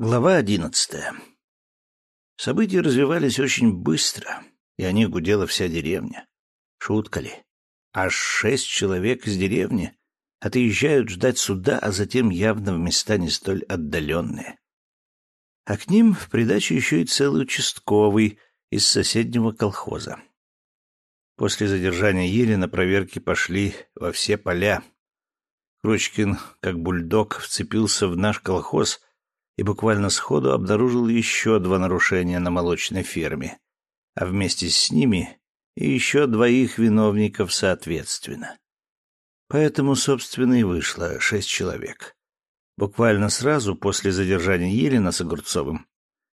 Глава одиннадцатая. События развивались очень быстро, и о них гудела вся деревня. Шутка ли? Аж шесть человек из деревни отъезжают ждать суда, а затем явно в места не столь отдаленные. А к ним в придачу еще и целый участковый из соседнего колхоза. После задержания Елена проверки пошли во все поля. Кручкин, как бульдог, вцепился в наш колхоз — и буквально сходу обнаружил еще два нарушения на молочной ферме, а вместе с ними и еще двоих виновников соответственно. Поэтому, собственно, и вышло шесть человек. Буквально сразу после задержания Елена с Огурцовым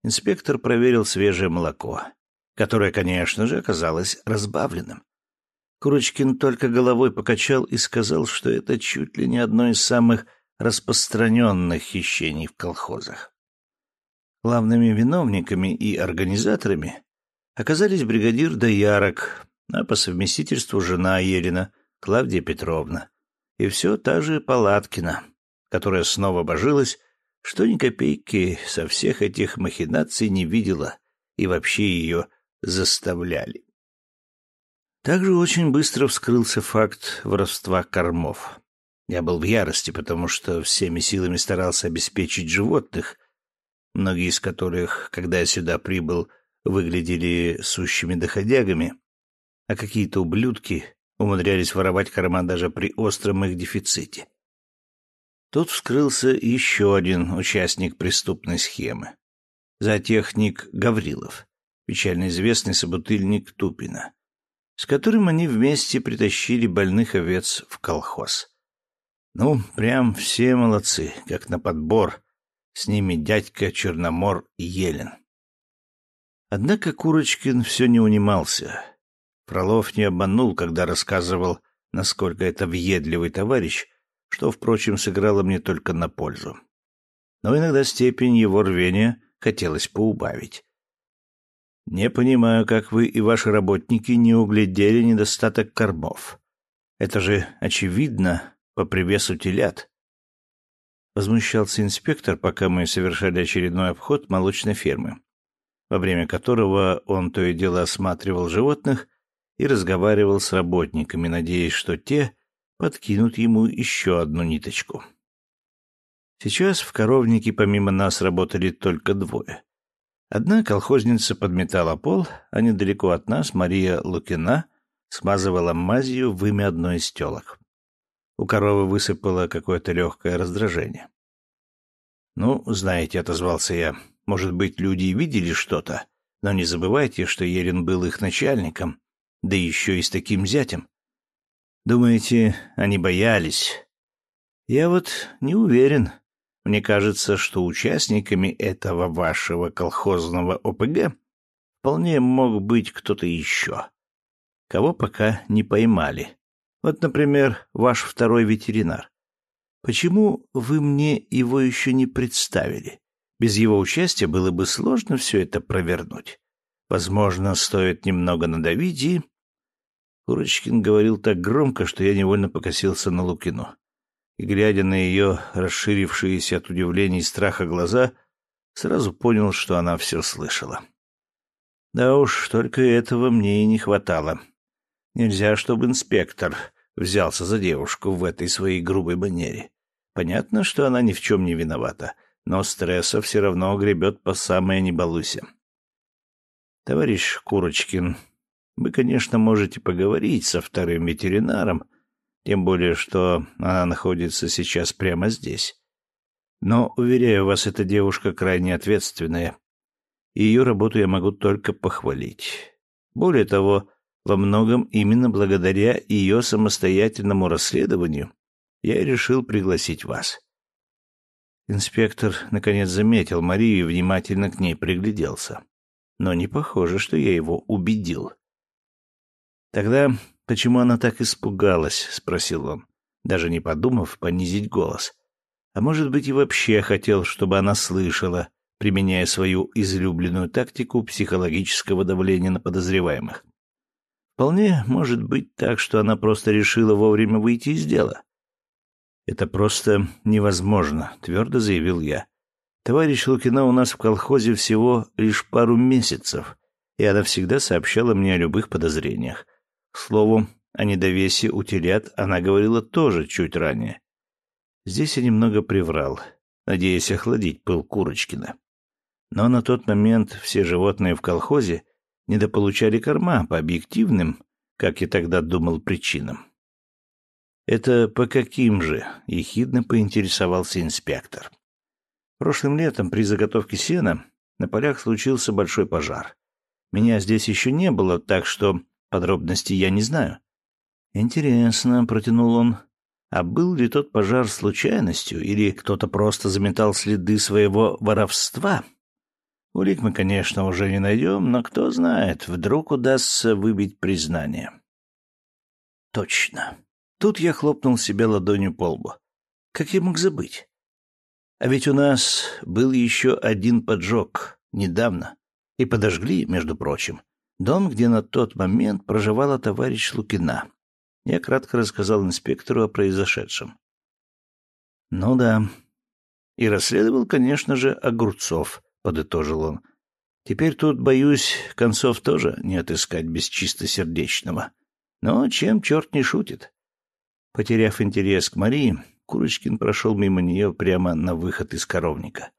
инспектор проверил свежее молоко, которое, конечно же, оказалось разбавленным. Курочкин только головой покачал и сказал, что это чуть ли не одно из самых распространенных хищений в колхозах. Главными виновниками и организаторами оказались бригадир Доярок, а по совместительству жена Ерина, Клавдия Петровна, и все та же Палаткина, которая снова божилась, что ни копейки со всех этих махинаций не видела и вообще ее заставляли. Также очень быстро вскрылся факт воровства кормов. Я был в ярости, потому что всеми силами старался обеспечить животных, многие из которых, когда я сюда прибыл, выглядели сущими доходягами, а какие-то ублюдки умудрялись воровать корма даже при остром их дефиците. Тут вскрылся еще один участник преступной схемы. Зоотехник Гаврилов, печально известный собутыльник Тупина, с которым они вместе притащили больных овец в колхоз. Ну, прям все молодцы, как на подбор. С ними дядька Черномор и Елен. Однако Курочкин все не унимался. Фролов не обманул, когда рассказывал, насколько это въедливый товарищ, что, впрочем, сыграло мне только на пользу. Но иногда степень его рвения хотелось поубавить. Не понимаю, как вы и ваши работники не углядели недостаток кормов. Это же очевидно по привесу телят. Возмущался инспектор, пока мы совершали очередной обход молочной фермы, во время которого он то и дело осматривал животных и разговаривал с работниками, надеясь, что те подкинут ему еще одну ниточку. Сейчас в коровнике помимо нас работали только двое. Одна колхозница подметала пол, а недалеко от нас Мария Лукина смазывала мазью вымя одной из телок. У коровы высыпало какое-то легкое раздражение. «Ну, знаете», — отозвался я, — «может быть, люди и видели что-то, но не забывайте, что Ерин был их начальником, да еще и с таким зятем. Думаете, они боялись? Я вот не уверен. Мне кажется, что участниками этого вашего колхозного ОПГ вполне мог быть кто-то еще, кого пока не поймали. Вот, например, ваш второй ветеринар. Почему вы мне его еще не представили? Без его участия было бы сложно все это провернуть. Возможно, стоит немного надавить и... Курочкин говорил так громко, что я невольно покосился на Лукину. И, глядя на ее расширившиеся от удивления и страха глаза, сразу понял, что она все слышала. Да уж, только этого мне и не хватало. Нельзя, чтобы инспектор взялся за девушку в этой своей грубой манере. Понятно, что она ни в чем не виновата, но стресса все равно гребет по самое не балуйся. Товарищ Курочкин, вы, конечно, можете поговорить со вторым ветеринаром, тем более, что она находится сейчас прямо здесь. Но, уверяю вас, эта девушка крайне ответственная, и ее работу я могу только похвалить. Более того, во многом именно благодаря ее самостоятельному расследованию я решил пригласить вас. Инспектор наконец заметил Марию и внимательно к ней пригляделся. Но не похоже, что я его убедил. Тогда почему она так испугалась, спросил он, даже не подумав понизить голос. А может быть и вообще хотел, чтобы она слышала, применяя свою излюбленную тактику психологического давления на подозреваемых. Вполне может быть так, что она просто решила вовремя выйти из дела. «Это просто невозможно», — твердо заявил я. Товарищ Лукина у нас в колхозе всего лишь пару месяцев, и она всегда сообщала мне о любых подозрениях. К слову, о недовесе у телят она говорила тоже чуть ранее. Здесь я немного приврал, надеясь охладить пыл Курочкина. Но на тот момент все животные в колхозе недополучали корма по объективным, как я тогда думал, причинам. «Это по каким же?» — ехидно поинтересовался инспектор. Прошлым летом при заготовке сена на полях случился большой пожар. Меня здесь еще не было, так что подробностей я не знаю. «Интересно», — протянул он, — «а был ли тот пожар случайностью, или кто-то просто заметал следы своего воровства?» Улик мы, конечно, уже не найдем, но кто знает, вдруг удастся выбить признание. Точно. Тут я хлопнул себя ладонью по лбу. Как я мог забыть? А ведь у нас был еще один поджог недавно. И подожгли, между прочим, дом, где на тот момент проживала товарищ Лукина. Я кратко рассказал инспектору о произошедшем. Ну да. И расследовал, конечно же, Огурцов, подытожил он. Теперь тут, боюсь, концов тоже не отыскать без чистосердечного. Но чем черт не шутит? Потеряв интерес к Марии, Курочкин прошел мимо нее прямо на выход из коровника.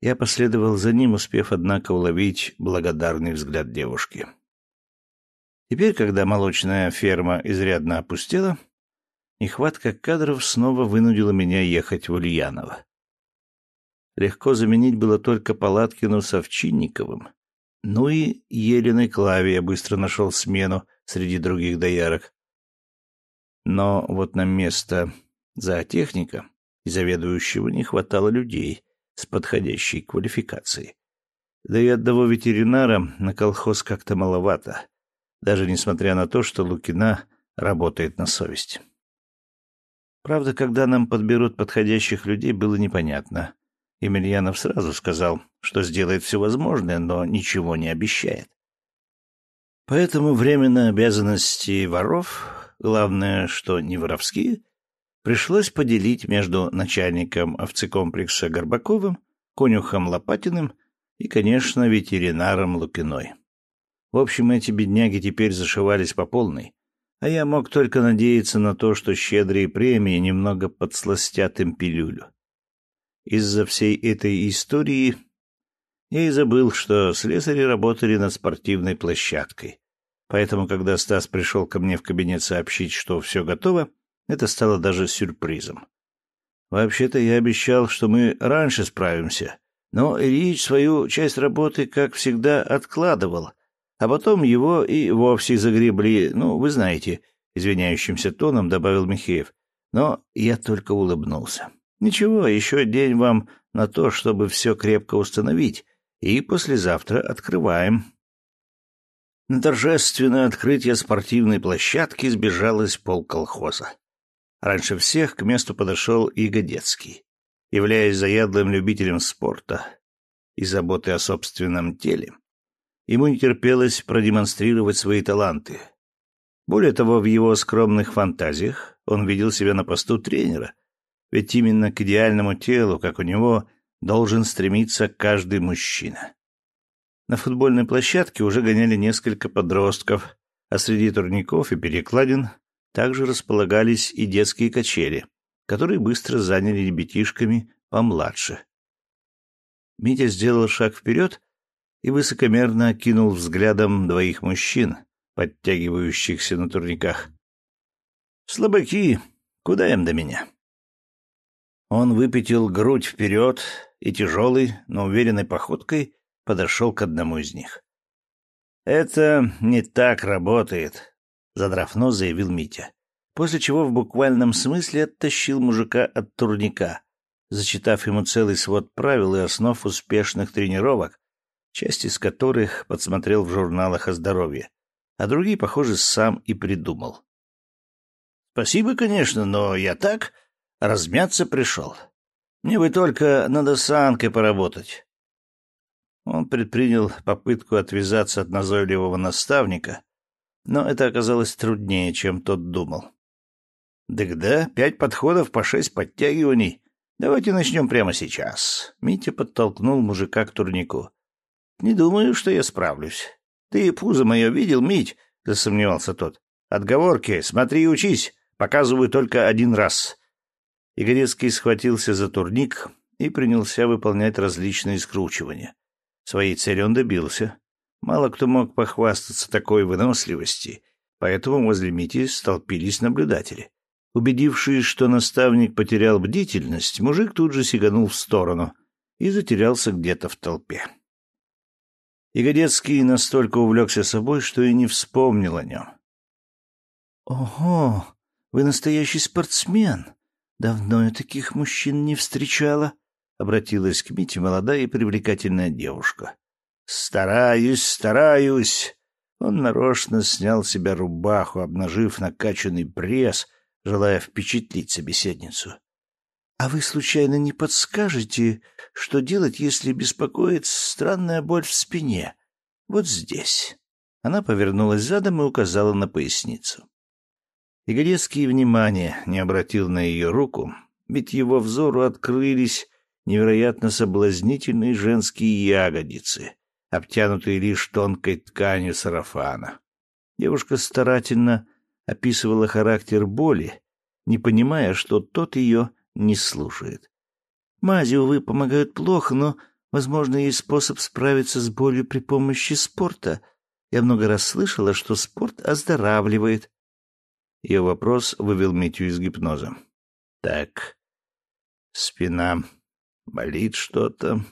Я последовал за ним, успев, однако, уловить благодарный взгляд девушки. Теперь, когда молочная ферма изрядно опустела, нехватка кадров снова вынудила меня ехать в Ульяново. Легко заменить было только Палаткину с Овчинниковым. Ну и Еленой Клаве я быстро нашел смену среди других доярок. Но вот на место зоотехника и заведующего не хватало людей с подходящей квалификацией. Да и одного ветеринара на колхоз как-то маловато, даже несмотря на то, что Лукина работает на совесть. Правда, когда нам подберут подходящих людей, было непонятно. Емельянов сразу сказал, что сделает все возможное, но ничего не обещает. Поэтому временно обязанности воров главное, что не воровские, пришлось поделить между начальником овцекомплекса Горбаковым, конюхом Лопатиным и, конечно, ветеринаром Лукиной. В общем, эти бедняги теперь зашивались по полной, а я мог только надеяться на то, что щедрые премии немного подсластят им пилюлю. Из-за всей этой истории я и забыл, что слесари работали над спортивной площадкой, Поэтому, когда Стас пришел ко мне в кабинет сообщить, что все готово, это стало даже сюрпризом. Вообще-то я обещал, что мы раньше справимся, но Ильич свою часть работы, как всегда, откладывал, а потом его и вовсе загребли, ну, вы знаете, извиняющимся тоном добавил Михеев. Но я только улыбнулся. Ничего, еще день вам на то, чтобы все крепко установить, и послезавтра открываем. На торжественное открытие спортивной площадки сбежалось полколхоза. Раньше всех к месту подошел и. Являясь заядлым любителем спорта и заботы о собственном теле, ему не терпелось продемонстрировать свои таланты. Более того, в его скромных фантазиях он видел себя на посту тренера, ведь именно к идеальному телу, как у него, должен стремиться каждый мужчина. На футбольной площадке уже гоняли несколько подростков, а среди турников и перекладин также располагались и детские качели, которые быстро заняли ребятишками помладше. Митя сделал шаг вперед и высокомерно окинул взглядом двоих мужчин, подтягивающихся на турниках. «Слабаки, куда им до меня?» Он выпятил грудь вперед и тяжелой, но уверенной походкой подошел к одному из них. «Это не так работает», — задрав нос, заявил Митя, после чего в буквальном смысле оттащил мужика от турника, зачитав ему целый свод правил и основ успешных тренировок, часть из которых подсмотрел в журналах о здоровье, а другие, похоже, сам и придумал. «Спасибо, конечно, но я так размяться пришел. Мне бы только над осанкой поработать. Он предпринял попытку отвязаться от назойливого наставника, но это оказалось труднее, чем тот думал. «Дык да, пять подходов по шесть подтягиваний. Давайте начнем прямо сейчас. Митя подтолкнул мужика к турнику. Не думаю, что я справлюсь. Ты пузо мое видел, Мить? Засомневался тот. Отговорки. Смотри и учись. Показываю только один раз. Игорецкий схватился за турник и принялся выполнять различные скручивания. Своей цели он добился. Мало кто мог похвастаться такой выносливости, поэтому возле Мити столпились наблюдатели. Убедившись, что наставник потерял бдительность, мужик тут же сиганул в сторону и затерялся где-то в толпе. Ягодецкий настолько увлекся собой, что и не вспомнил о нем. «Ого, вы настоящий спортсмен! Давно я таких мужчин не встречала!» — обратилась к Мите молодая и привлекательная девушка. «Стараюсь, стараюсь!» Он нарочно снял с себя рубаху, обнажив накачанный пресс, желая впечатлить собеседницу. «А вы, случайно, не подскажете, что делать, если беспокоит странная боль в спине? Вот здесь». Она повернулась задом и указала на поясницу. Игорецкий внимания не обратил на ее руку, ведь его взору открылись невероятно соблазнительные женские ягодицы, обтянутые лишь тонкой тканью сарафана. Девушка старательно описывала характер боли, не понимая, что тот ее не слушает. Мази, увы, помогают плохо, но, возможно, есть способ справиться с болью при помощи спорта. Я много раз слышала, что спорт оздоравливает. Ее вопрос вывел Митю из гипноза. Так, спина болит что-то.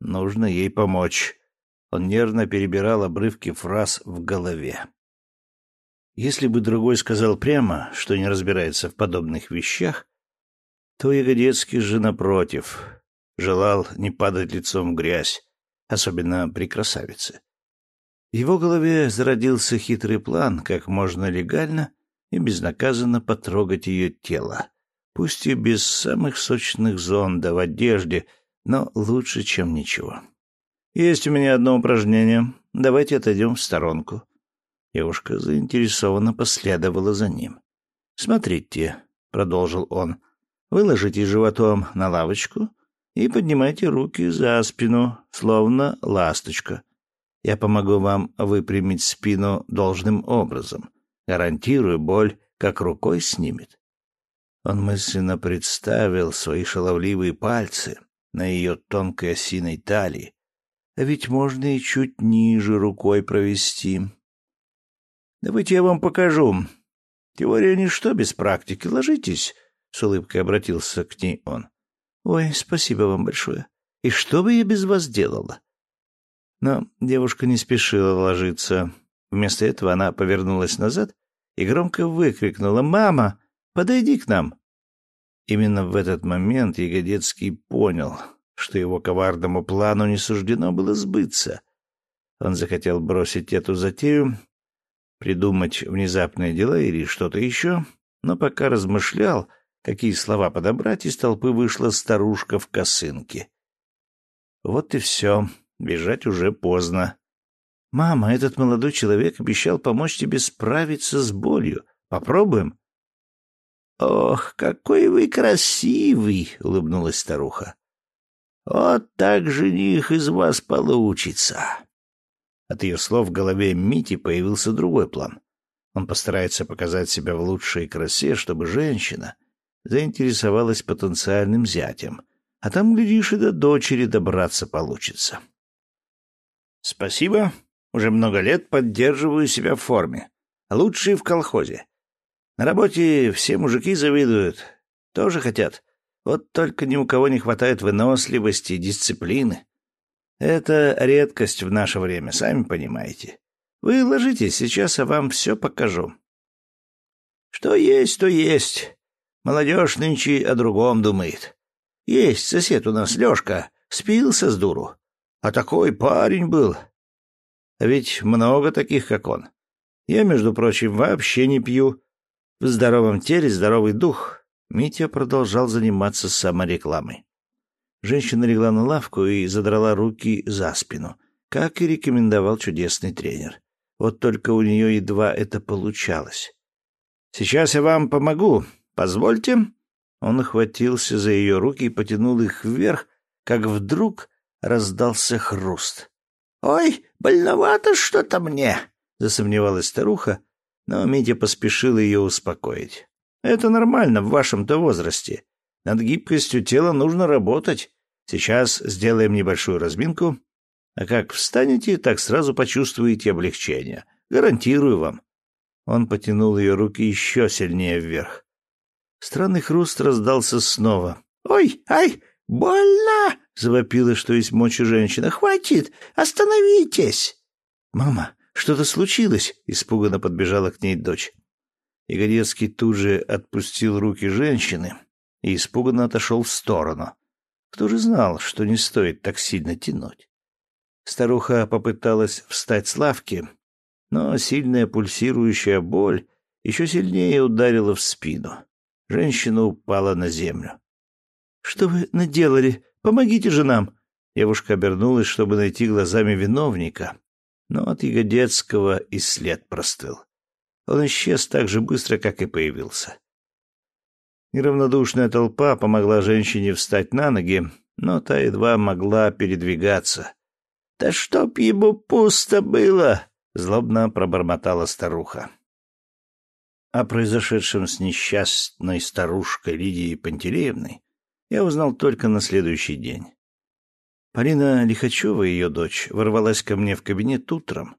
Нужно ей помочь. Он нервно перебирал обрывки фраз в голове. Если бы другой сказал прямо, что не разбирается в подобных вещах, то Ягодецкий же, напротив, желал не падать лицом в грязь, особенно при красавице. В его голове зародился хитрый план, как можно легально и безнаказанно потрогать ее тело, пусть и без самых сочных зонда в одежде, но лучше, чем ничего. «Есть у меня одно упражнение. Давайте отойдем в сторонку», Девушка заинтересованно последовала за ним. «Смотрите», — продолжил он, — «вы ложитесь животом на лавочку и поднимайте руки за спину, словно ласточка. Я помогу вам выпрямить спину должным образом. Гарантирую, боль как рукой снимет». Он мысленно представил свои шаловливые пальцы на ее тонкой осиной талии. А ведь можно и чуть ниже рукой провести, Давайте я вам покажу. Теория ничто без практики. Ложитесь, — с улыбкой обратился к ней он. Ой, спасибо вам большое. И что бы я без вас делала? Но девушка не спешила ложиться. Вместо этого она повернулась назад и громко выкрикнула «Мама, подойди к нам!». Именно в этот момент Ягодецкий понял, что его коварному плану не суждено было сбыться. Он захотел бросить эту затею придумать внезапное дело или что-то еще, но пока размышлял, какие слова подобрать, из толпы вышла старушка в косынке. Вот и все, бежать уже поздно. «Мама, этот молодой человек обещал помочь тебе справиться с болью. Попробуем?» «Ох, какой вы красивый!» — улыбнулась старуха. «Вот так жених из вас получится!» От ее слов в голове Мити появился другой план. Он постарается показать себя в лучшей красе, чтобы женщина заинтересовалась потенциальным зятем, а там, глядишь, и до дочери добраться получится. «Спасибо. Уже много лет поддерживаю себя в форме. Лучший в колхозе. На работе все мужики завидуют. Тоже хотят. Вот только ни у кого не хватает выносливости и дисциплины. Это редкость в наше время, сами понимаете. Вы ложитесь, сейчас я вам все покажу. Что есть, то есть. Молодежь нынче о другом думает. Есть сосед у нас, Лешка, спился с дуру. А такой парень был. Ведь много таких, как он. Я, между прочим, вообще не пью. В здоровом теле здоровый дух. Митя продолжал заниматься саморекламой. Женщина легла на лавку и задрала руки за спину, как и рекомендовал чудесный тренер. Вот только у нее едва это получалось. «Сейчас я вам помогу. Позвольте». Он охватился за ее руки и потянул их вверх, как вдруг раздался хруст. «Ой, больновато что-то мне!» — засомневалась старуха, но Митя поспешил ее успокоить. «Это нормально в вашем-то возрасте. Над гибкостью тела нужно работать. Сейчас сделаем небольшую разминку, а как встанете, так сразу почувствуете облегчение. Гарантирую вам». Он потянул ее руки еще сильнее вверх. Странный хруст раздался снова. «Ой, ай, больно!» — завопила, что есть мочи женщина. «Хватит! Остановитесь!» «Мама, что-то случилось?» — испуганно подбежала к ней дочь. Ягодецкий тут же отпустил руки женщины и испуганно отошел в сторону. Кто же знал, что не стоит так сильно тянуть? Старуха попыталась встать с лавки, но сильная пульсирующая боль еще сильнее ударила в спину. Женщина упала на землю. «Что вы наделали? Помогите же нам!» Девушка обернулась, чтобы найти глазами виновника, но от Ягодецкого и след простыл. Он исчез так же быстро, как и появился. Неравнодушная толпа помогла женщине встать на ноги, но та едва могла передвигаться. «Да чтоб ему пусто было!» — злобно пробормотала старуха. О произошедшем с несчастной старушкой Лидией Пантелеевной я узнал только на следующий день. Полина Лихачева, ее дочь, ворвалась ко мне в кабинет утром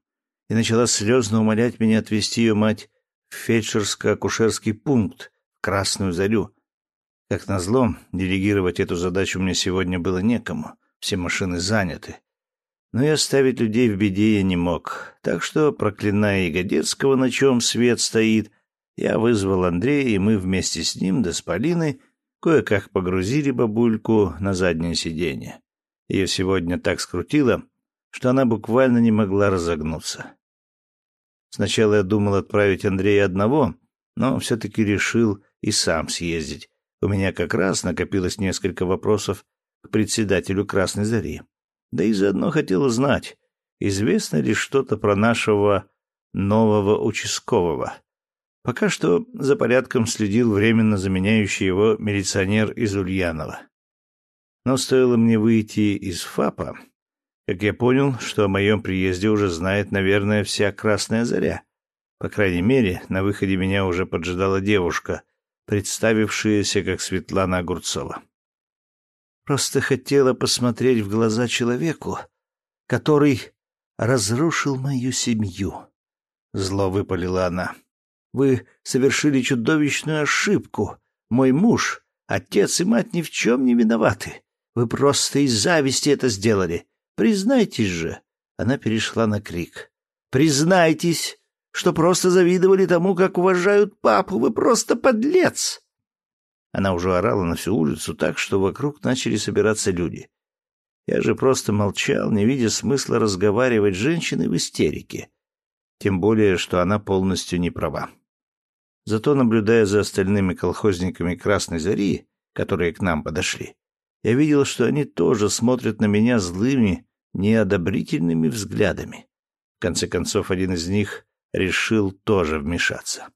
и начала слезно умолять меня отвезти ее мать в фельдшерско-акушерский пункт Красную Зарю. Как назло, делегировать эту задачу мне сегодня было некому, все машины заняты. Но и оставить людей в беде я не мог, так что, проклиная Ягодецкого, на чем свет стоит, я вызвал Андрея, и мы вместе с ним, да с Полиной, кое-как погрузили бабульку на заднее сиденье. Ее сегодня так скрутило, что она буквально не могла разогнуться. Сначала я думал отправить Андрея одного, но все-таки решил и сам съездить. У меня как раз накопилось несколько вопросов к председателю Красной Зари. Да и заодно хотел узнать, известно ли что-то про нашего нового участкового. Пока что за порядком следил временно заменяющий его милиционер из Ульянова. Но стоило мне выйти из ФАПа, как я понял, что о моем приезде уже знает, наверное, вся Красная Заря. По крайней мере, на выходе меня уже поджидала девушка, представившаяся как Светлана Огурцова. Просто хотела посмотреть в глаза человеку, который разрушил мою семью. Зло выпалила она. Вы совершили чудовищную ошибку. Мой муж, отец и мать ни в чем не виноваты. Вы просто из зависти это сделали. Признайтесь же. Она перешла на крик. Признайтесь, что просто завидовали тому, как уважают папу. Вы просто подлец. Она уже орала на всю улицу так, что вокруг начали собираться люди. Я же просто молчал, не видя смысла разговаривать с женщиной в истерике. Тем более, что она полностью не права. Зато, наблюдая за остальными колхозниками Красной Зари, которые к нам подошли, я видел, что они тоже смотрят на меня злыми, неодобрительными взглядами. В конце концов, один из них решил тоже вмешаться.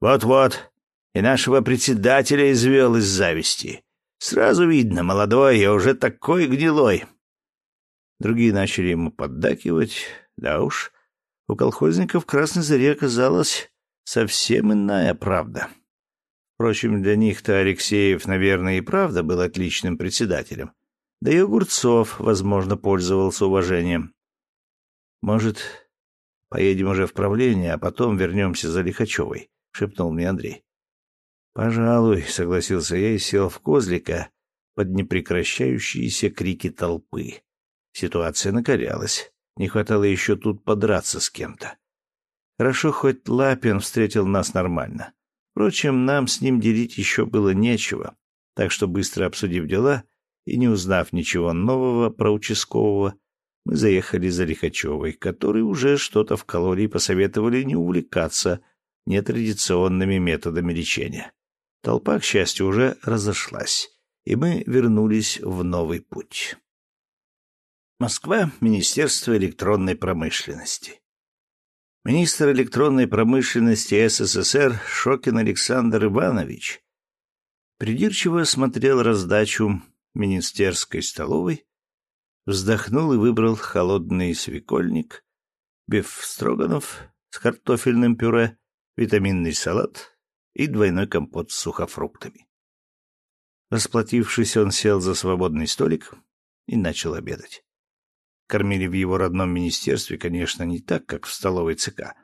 «Вот-вот, и нашего председателя извел из зависти. Сразу видно, молодой и уже такой гнилой». Другие начали ему поддакивать. Да уж, у колхозников Красной Заре оказалась совсем иная правда. Впрочем, для них-то Алексеев, наверное, и правда был отличным председателем. Да и Огурцов, возможно, пользовался уважением. «Может, поедем уже в правление, а потом вернемся за Лихачевой?» — шепнул мне Андрей. «Пожалуй», — согласился я и сел в козлика под непрекращающиеся крики толпы. Ситуация накалялась. Не хватало еще тут подраться с кем-то. Хорошо, хоть Лапин встретил нас нормально. Впрочем, нам с ним делить еще было нечего, так что, быстро обсудив дела и не узнав ничего нового про участкового, мы заехали за Лихачевой, который уже что-то в калории посоветовали не увлекаться нетрадиционными методами лечения. Толпа, к счастью, уже разошлась, и мы вернулись в новый путь. Москва, Министерство электронной промышленности. Министр электронной промышленности СССР Шокин Александр Иванович Придирчиво осмотрел раздачу министерской столовой, вздохнул и выбрал холодный свекольник, биф-строганов с картофельным пюре, витаминный салат и двойной компот с сухофруктами. Расплатившись, он сел за свободный столик и начал обедать. Кормили в его родном министерстве, конечно, не так, как в столовой ЦК,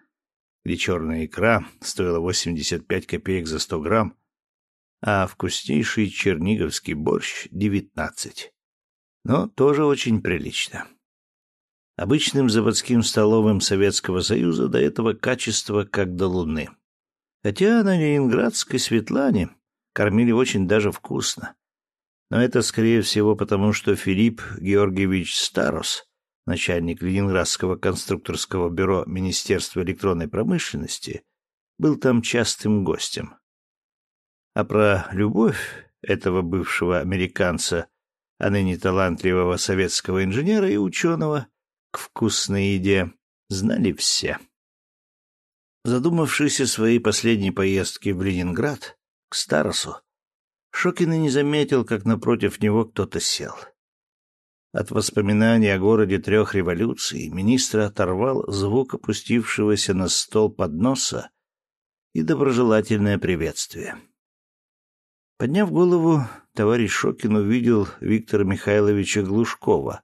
где черная икра стоила 85 копеек за 100 грамм, а вкуснейший черниговский борщ — 19. Но тоже очень прилично. Обычным заводским столовым Советского Союза до этого качества как до луны. Хотя на ленинградской Светлане кормили очень даже вкусно. Но это, скорее всего, потому что Филипп Георгиевич Старос, начальник Ленинградского конструкторского бюро Министерства электронной промышленности, был там частым гостем. А про любовь этого бывшего американца, а ныне талантливого советского инженера и ученого к вкусной еде знали все. Задумавшись о своей последней поездке в Ленинград, к Старосу, Шокин и не заметил, как напротив него кто-то сел. От воспоминаний о городе трех революций министр оторвал звук опустившегося на стол подноса и доброжелательное приветствие. Подняв голову, товарищ Шокин увидел Виктора Михайловича Глушкова,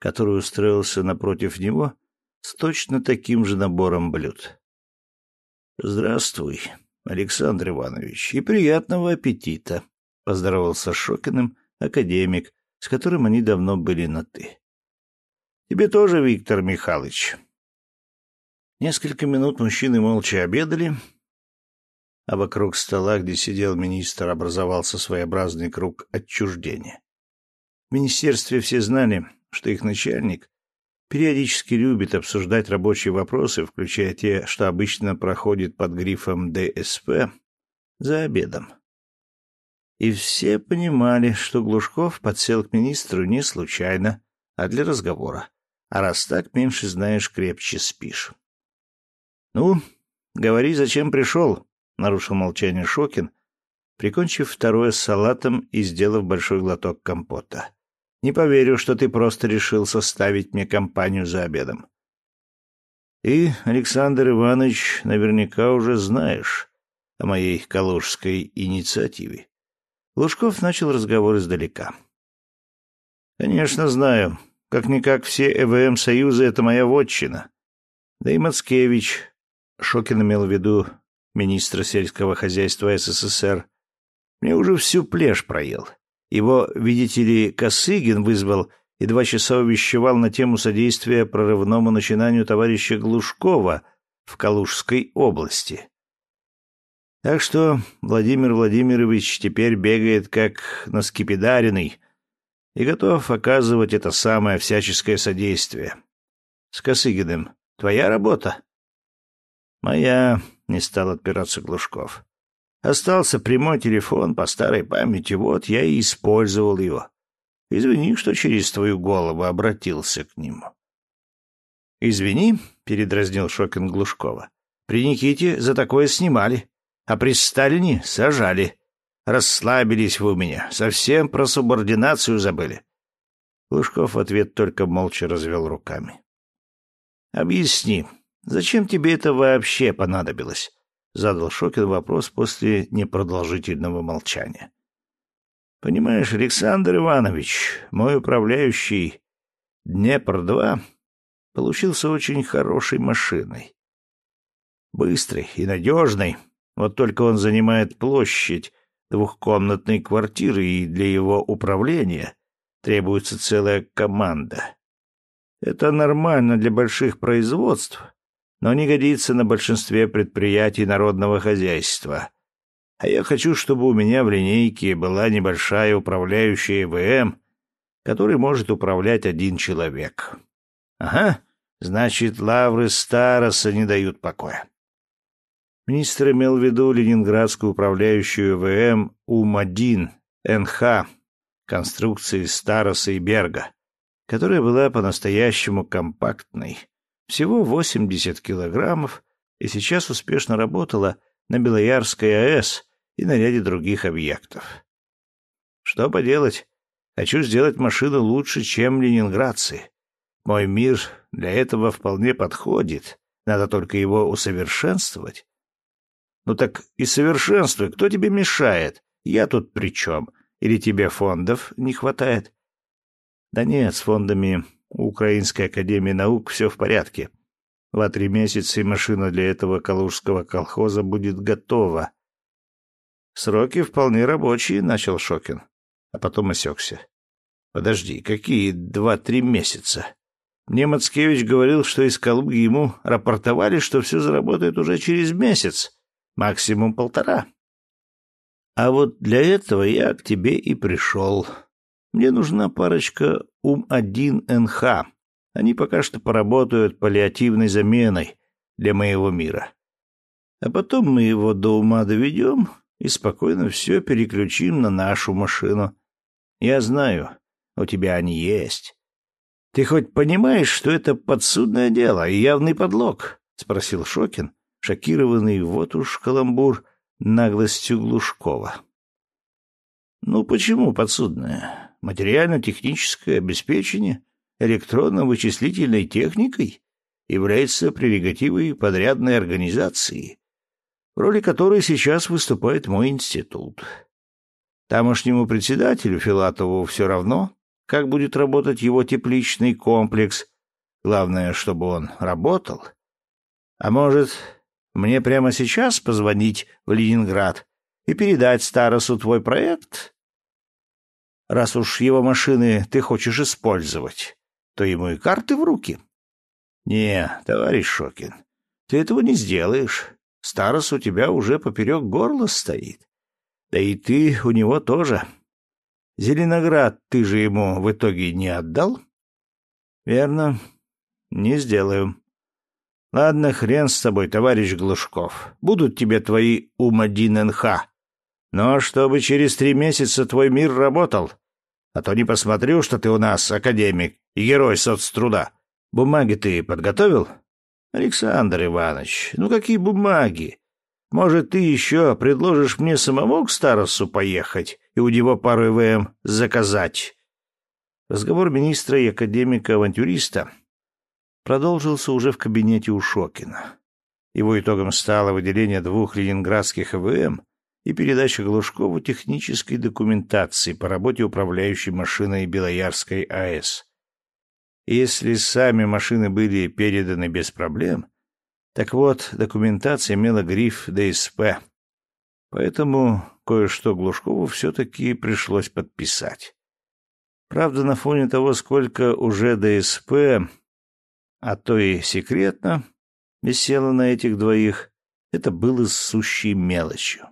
который устроился напротив него с точно таким же набором блюд. «Здравствуй, Александр Иванович, и приятного аппетита!» — поздоровался с Шокиным академик, с которым они давно были на «ты». «Тебе тоже, Виктор Михайлович». Несколько минут мужчины молча обедали, а вокруг стола, где сидел министр, образовался своеобразный круг отчуждения. В министерстве все знали, что их начальник периодически любит обсуждать рабочие вопросы, включая те, что обычно проходят под грифом ДСП, за обедом. И все понимали, что Глушков подсел к министру не случайно, а для разговора. А раз так, меньше знаешь, крепче спишь. «Ну, говори, зачем пришел?» — нарушил молчание Шокин, прикончив второе с салатом и сделав большой глоток компота. «Не поверю, что ты просто решил составить мне компанию за обедом». «И, Александр Иванович, наверняка уже знаешь о моей калужской инициативе. Лужков начал разговор издалека. «Конечно, знаю. Как-никак все ЭВМ Союза — это моя вотчина. Да и Мацкевич, Шокин имел в виду министра сельского хозяйства СССР, мне уже всю плешь проел. Его, видите ли, Косыгин вызвал и два часа увещевал на тему содействия прорывному начинанию товарища Глушкова в Калужской области. Так что Владимир Владимирович теперь бегает как наскипидаренный и готов оказывать это самое всяческое содействие. С Косыгиным твоя работа? Моя, не стал отпираться Глушков. Остался прямой телефон по старой памяти, вот я и использовал его. Извини, что через твою голову обратился к нему. Извини, передразнил Шокин Глушкова. При Никите за такое снимали. А при Сталине сажали. Расслабились вы у меня. Совсем про субординацию забыли. Лужков в ответ только молча развел руками. «Объясни, зачем тебе это вообще понадобилось?» — задал Шокин вопрос после непродолжительного молчания. «Понимаешь, Александр Иванович, мой управляющий Днепр-2 получился очень хорошей машиной. Быстрой и надежной, вот только он занимает площадь двухкомнатной квартиры, и для его управления требуется целая команда. Это нормально для больших производств, но не годится на большинстве предприятий народного хозяйства. А я хочу, чтобы у меня в линейке была небольшая управляющая ВМ, который может управлять один человек. Ага, значит, лавры Староса не дают покоя. Министр имел в виду ленинградскую управляющую ВМ УМ-1 НХ конструкции Староса и Берга, которая была по-настоящему компактной, всего 80 килограммов, и сейчас успешно работала на Белоярской АЭС и на ряде других объектов. Что поделать, хочу сделать машину лучше, чем ленинградцы. Мой мир для этого вполне подходит, надо только его усовершенствовать. Ну так и совершенствуй, кто тебе мешает? Я тут при чем? Или тебе фондов не хватает? Да нет, с фондами у Украинской академии наук все в порядке. Два-три месяца и машина для этого калужского колхоза будет готова. Сроки вполне рабочие, начал Шокин, а потом осекся. Подожди, какие два-три месяца? Мне Мацкевич говорил, что из Калуги ему рапортовали, что все заработает уже через месяц, максимум полтора. А вот для этого я к тебе и пришел. Мне нужна парочка УМ-1НХ. Они пока что поработают паллиативной заменой для моего мира. А потом мы его до ума доведем и спокойно все переключим на нашу машину. Я знаю, у тебя они есть. Ты хоть понимаешь, что это подсудное дело и явный подлог? — спросил Шокин, шокированный вот уж каламбур наглостью Глушкова. — Ну почему подсудное? материально-техническое обеспечение электронно-вычислительной техникой является прерогативой подрядной организации, в роли которой сейчас выступает мой институт. Тамошнему председателю Филатову все равно, как будет работать его тепличный комплекс. Главное, чтобы он работал. А может, мне прямо сейчас позвонить в Ленинград и передать Старосу твой проект? Раз уж его машины ты хочешь использовать, то ему и карты в руки. Не, товарищ Шокин, ты этого не сделаешь. Старос у тебя уже поперек горла стоит. Да и ты у него тоже. Зеленоград ты же ему в итоге не отдал? Верно, не сделаю. Ладно, хрен с тобой, товарищ Глушков. Будут тебе твои УМ-1НХ. Но чтобы через три месяца твой мир работал, а то не посмотрю, что ты у нас академик и герой соцтруда. Бумаги ты подготовил? Александр Иванович, ну какие бумаги? Может, ты еще предложишь мне самому к старосту поехать и у него пару ИВМ заказать? Разговор министра и академика-авантюриста продолжился уже в кабинете у Шокина. Его итогом стало выделение двух ленинградских ИВМ и передача Глушкову технической документации по работе управляющей машиной Белоярской АЭС. Если сами машины были переданы без проблем, так вот, документация имела гриф ДСП, поэтому кое-что Глушкову все-таки пришлось подписать. Правда, на фоне того, сколько уже ДСП, а то и секретно, висело на этих двоих, это было сущей мелочью.